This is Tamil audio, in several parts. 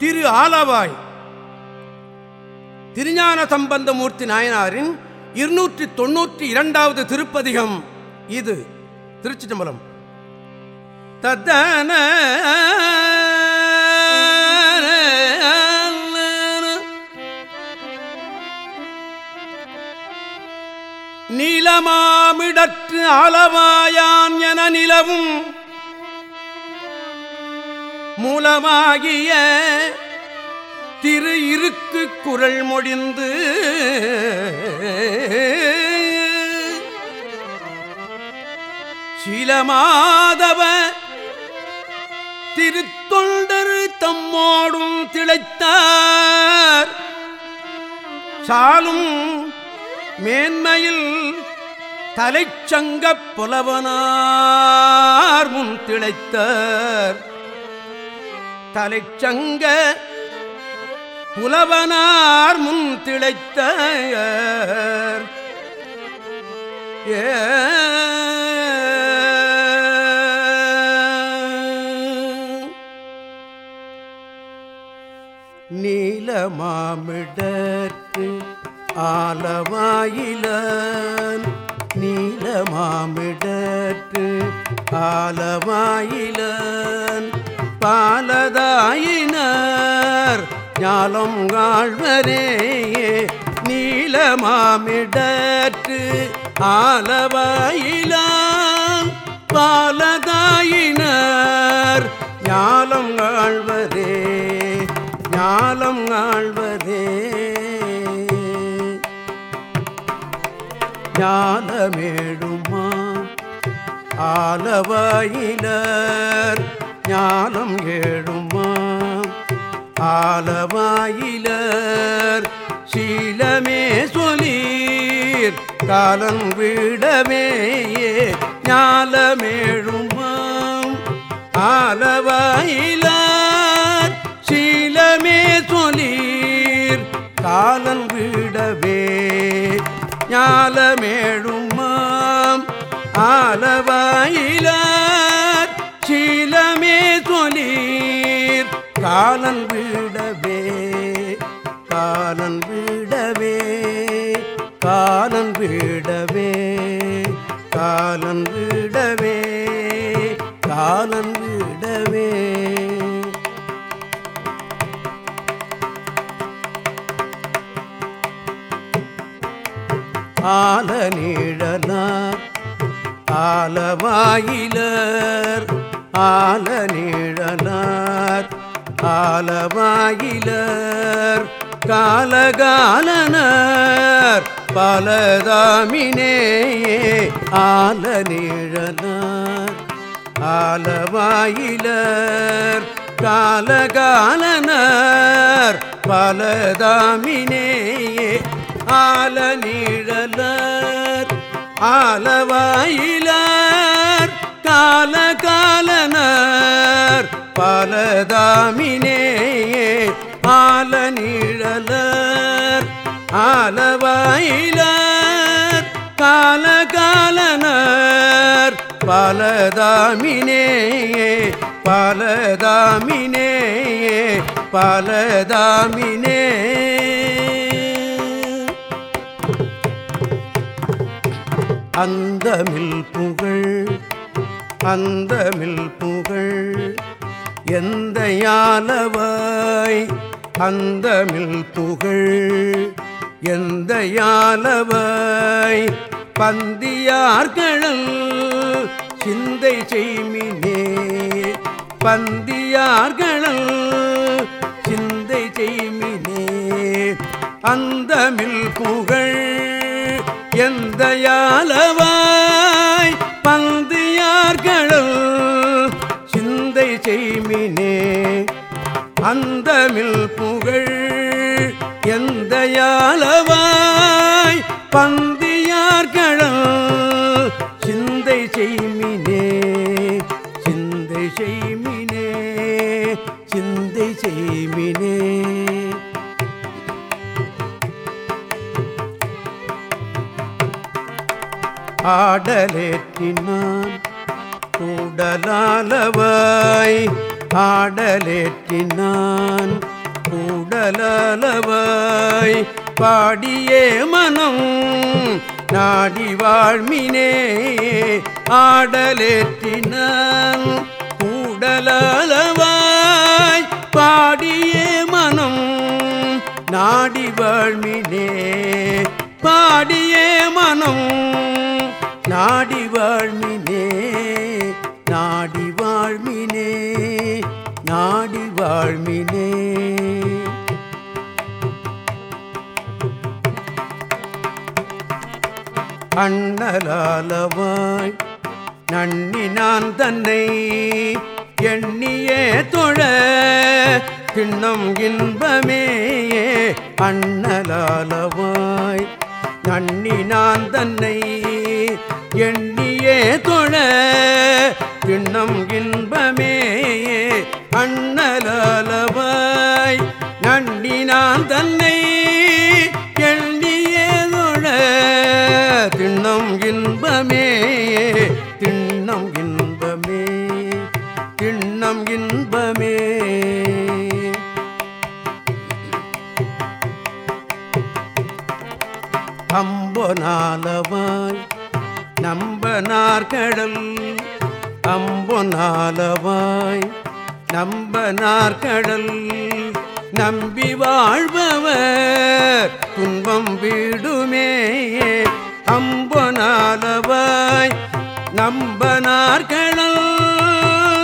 திரு ஆலவாய். திருஞான சம்பந்தமூர்த்தி நாயனாரின் இருநூற்றி தொன்னூற்றி இரண்டாவது திருப்பதிகம் இது. திருச்சி தம்பலம் தத்தன நீளமாமிடற்று ஆலவாயான் என நிலவும் மூலமாகிய திரு இருக்கு குரல் மொழிந்து சீலமாதவ திருத்தொண்டர் தம்மோடும் திளைத்தார். சாலும் மேன்மையில் தலைச்சங்கப் புலவனார் முன் திளைத்தார். தலைச்சங்க புலவனார் முன் திளைத்த ஏ நீலமாமிடற்கு ஆலவாயிலன். நீல மாமிடற்கு ஆலவாயிலன். பாலதாயினர். ஞாலம் ஆழ்வரே நீலமாமிடற்று ஆலவாயிலாம் பாலதாயினர். ஞாலம் ஆழ்வரே ஞாலம் ஆழ்வரே ஞானமேடுமா ஆலவாயினர் ஞானம் ஏழுமா ஆலவாயிலர் சீலமே சொலீர் காலம் விடமேயே ஞாலமேழுமாம். ஆலவாயிலார் சீலமே சொலீர் காலம் விடவே ஞாலமேழுமாம் காலன் விடவே காலன் விடவே காலன் விடவே காலன் விடவே காலன் விடவே. ஆல நீழலார் ஆலவாயிலர் ஆல நீழலார் ஆலவாயிலர் காலகாலனர் பலதாமினே ஆல நீழலார் ஆலவாயிலர் காலகாலனர் பலதாமினே ஆல நீழலர் ஆலவாயிலர் காலகாலனர் ஆல நிழலர் ஆலவாயிலர் காலகாலனர். பாலதாமினேயே பாலதாமினேயே பாலதாமினே. அந்தமில் புகழ் அந்தமில் புகழ் எந்த யாலவாய் அந்தமில் புகழ் எந்த யாலவாய் பந்தியார்களல் சிந்தை செய்மினே. பந்தியார்களல் சிந்தை செய்மினே. அந்தமில் புகழ் எந்த யாலவாய் செய்மினே. அந்தமில் புகழ் எந்த யாலவாய் பந்தியார்களல் சிந்தை செய்மினே சிந்தை செய்மினே சிந்தை செய்மினே. ஆடலே உடலாலவாய் ஆடலேற்றினான் கூடலளவாய் பாடியே மனம் நாடி வாழ்மினே ஆடலேற்றினான். கூடலளவாய் பாடியே மனம் நாடி வாழ்மினே பாடியே மனம் நாடி வாழ்மினே. நாடி வாழ்மினே நாடி வாழ்மினே. அண்ணலாலவாய் நன்னி நான் தன்னை எண்ணியே தொழ கிண்ணம் இன்பமே அண்ணலாலவாய் நன்னி நான் தன்னை எண்ணியே தொழ கிண்ணம் இன்பமே அண்ணலாலவாய். நன்னினான் தன்னை எண்ணியே திண்ணம் இன்பமே திண்ணம் இன்பமே திண்ணம் இன்பமே. அம்பொனாலவாய் நம்பனார்கடல் அம்பொனாலவாய் நம்பனார்கடல் நம்பி வாழ்பவர் துன்பம் வீடுமே. அம்பொனாலவாய் நம்பனார்கடல்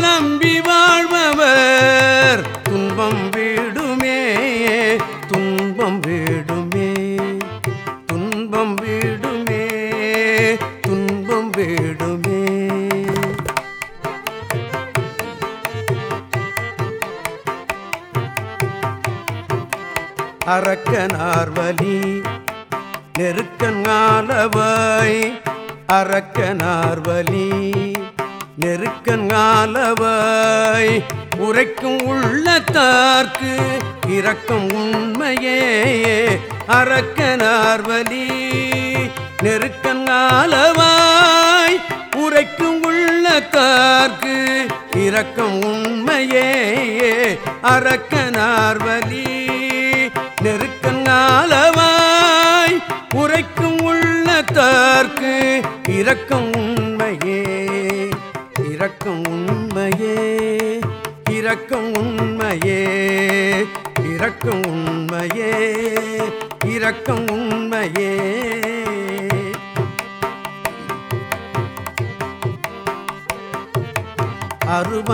நம்பி வாழ்பவர் துன்பம் வீடுமே. துன்பம் வீடுமே. துன்பம் வீடுமே. துன்பம் விடுமே அரக்கனார்வலி நெருக்கங்காலவாய் அரக்கனார்வலி நெருக்கங்காலவாய் உரைக்கும் உள்ளத்தார்க்கு இரக்கம் உண்மையே அரக்கனார்வலி நெருக்கங்காலவாய் உரைக்கும் உள்ளத்தார்க்கு இரக்கம் உண்மையே அரக்கனார்வலி இரக்கம் உண்மையே இரக்கம் உண்மையே இரக்கம் உண்மையே இரக்கம் உண்மையே இரக்கம் உண்மையே.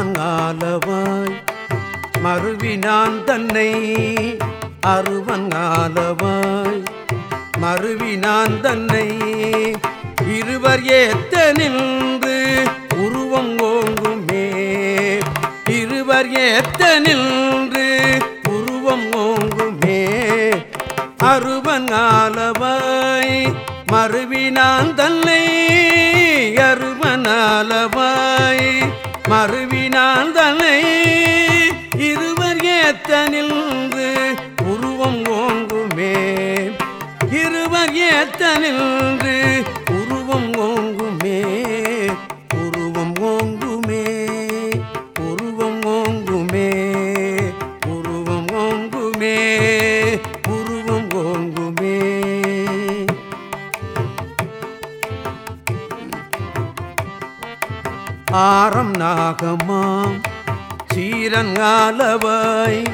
அருவங்காலவாய் மறுவினான் தன்னை அருவங்காலவாய் மறுவினான் தன்னை இருவர் ஏத்த நின்று உருவம் ஓங்குமே. இருவர் ஏத்த நின்று உருவம் ஓங்குமே. அருவங்காலவாய் மறுவினான் தன்னை. அருவனாலவாய் மறுவினான் தன்னை. இருவர் ஏத்த நின்று உருவம் ஓங்குமே. இருவர் ஏத்த நின்று ஆரம் நாகமாம். சீரங்காலவாய்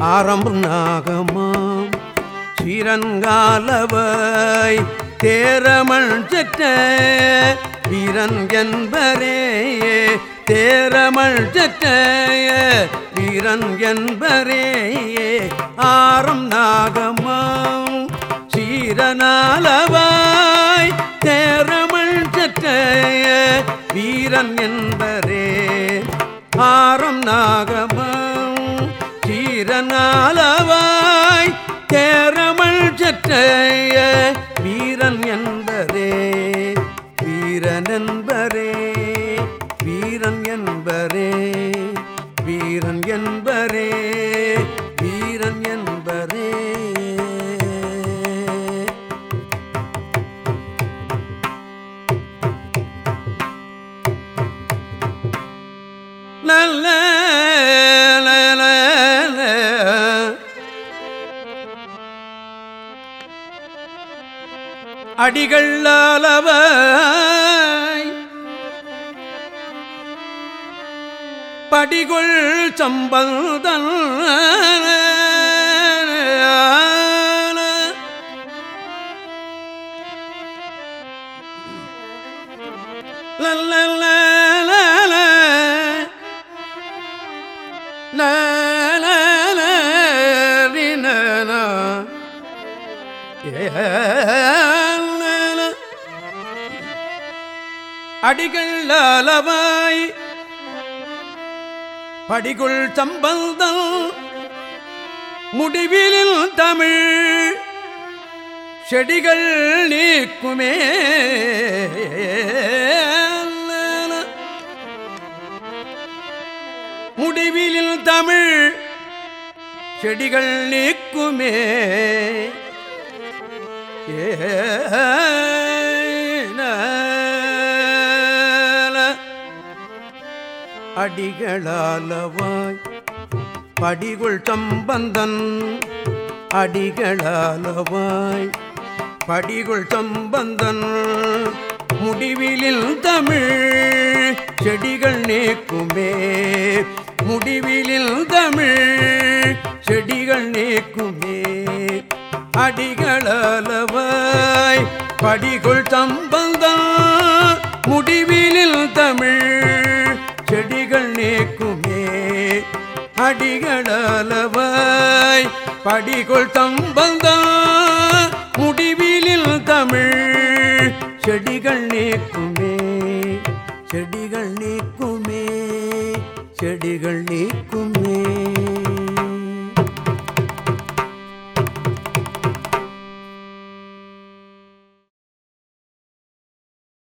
ஆரம்பம் நாகமாம். சீரங்காலவாய் தேரமள் செற்ற வீரன் என்பரே தேரமள் செற்ற வீரன் என்பரே ஆரம் நாகமாம். சீரனாலவாய் தேரமள் செற்ற வீரன் என் ஆரம் நாகமம் சீரனாலவாய் தேரமள் சற்றைய வீரன் என்பரே அடிகள் அளவ படிகொள் சம்பந்தன் ஏ அடிகள் அளவாய் படிகுள் சம்பந்தம் முடிவிலில் தமிழ் செடிகள் நீக்குமே முடிவிலில் தமிழ் செடிகள் நீக்குமே ஏன அடிகளாலவாய். படிகுள் சம்பந்தன் அடிகளாலவாய். படிகுள் சம்பந்தன் முடிவிலில் தமிழ் செடிகள் நேக்குமே. முடிவிலில் தமிழ் செடிகள் நேக்குமே. அடிகளவாய் படிகுள் சம்பந்தம் முடிவிலில் தமிழ் செடிகள் நீக்குமே. அடிகளவாய் படிகுள் தம்பந்தான் முடிவிலில் தமிழ் செடிகள் நீக்குமே. செடிகள் நீக்குமே. செடிகள் நீக்குமே.